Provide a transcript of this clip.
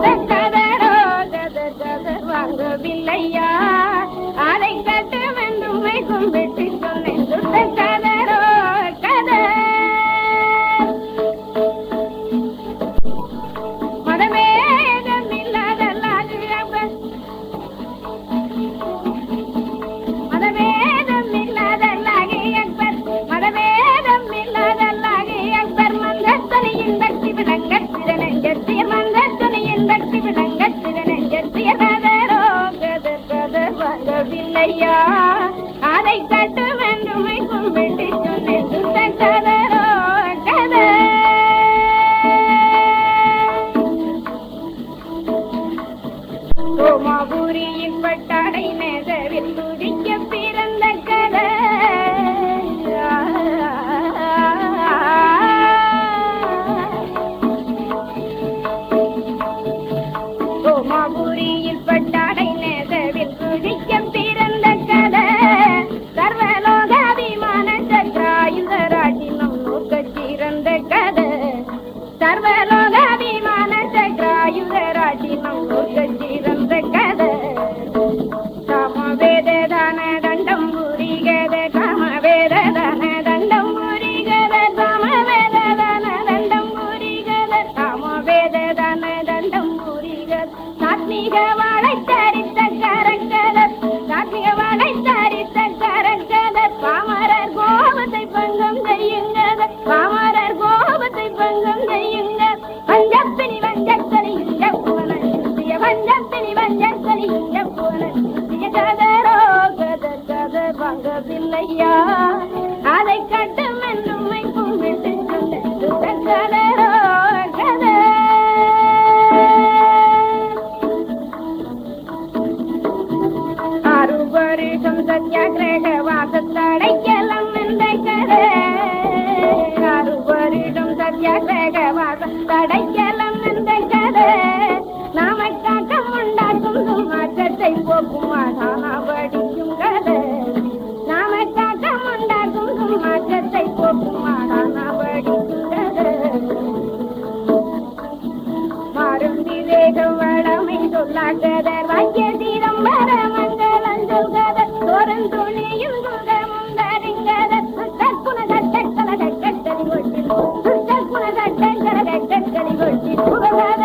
Let's அதை கட்டு வேண்டும் கும்பிட்டு சொன்னேன் சுத்த கதரோ கதர். சோமாபுரியின் பட்டாடை சாத்மிக வாழை தரித்த கரக்கத சாத்மிக வாழை தரித்த கரக்கத பாமரர் கோபத்தை பங்கம் செய்யுங்கத பாமரர் கோபத்தை பங்கம் செய்யுங்க பஞ்சப்பினி வஞ்சத்தனி இந்த புவன கதரோ கதர் கதர் சத்தியாகிரக வாசத்தடைக்கலாம் என்ற கதை ஆறு வருடம் சத்தியாகிரக வாசத்தடைக்கலாம் என்ற கதை உண்டாக்கும் மாற்றத்தை போக்கும் ஆதானா கதை நாம உண்டாக்கும் மாற்றத்தை போக்கும் ஆதானா கதை மாறும் விவேகம் வளமை சொல்லாக்கதர் வாக்கிய jolly good, she's cooking her